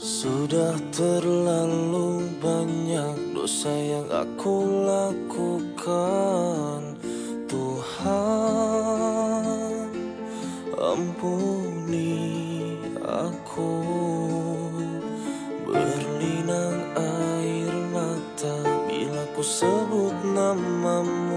Sudah terlalu banyak dosa yang aku lakukan Tuhan. Ampuni aku. Berlinang air mata bila ku sebut namamu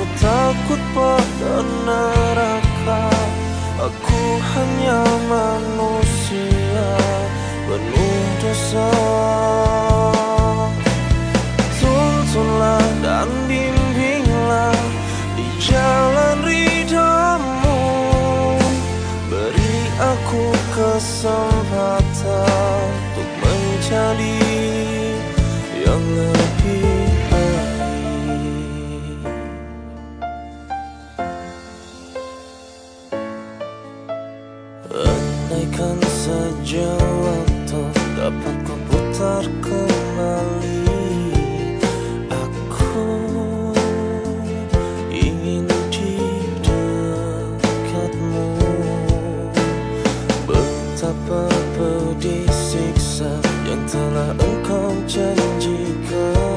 Namun ku takut pada neraka. Aku hanya manusia. Penuh dosa Andaikan saja waktu dapat ku putar kembali Aku ingin di dekatmu. Betapa pedih siksa yang telah engkau janjikan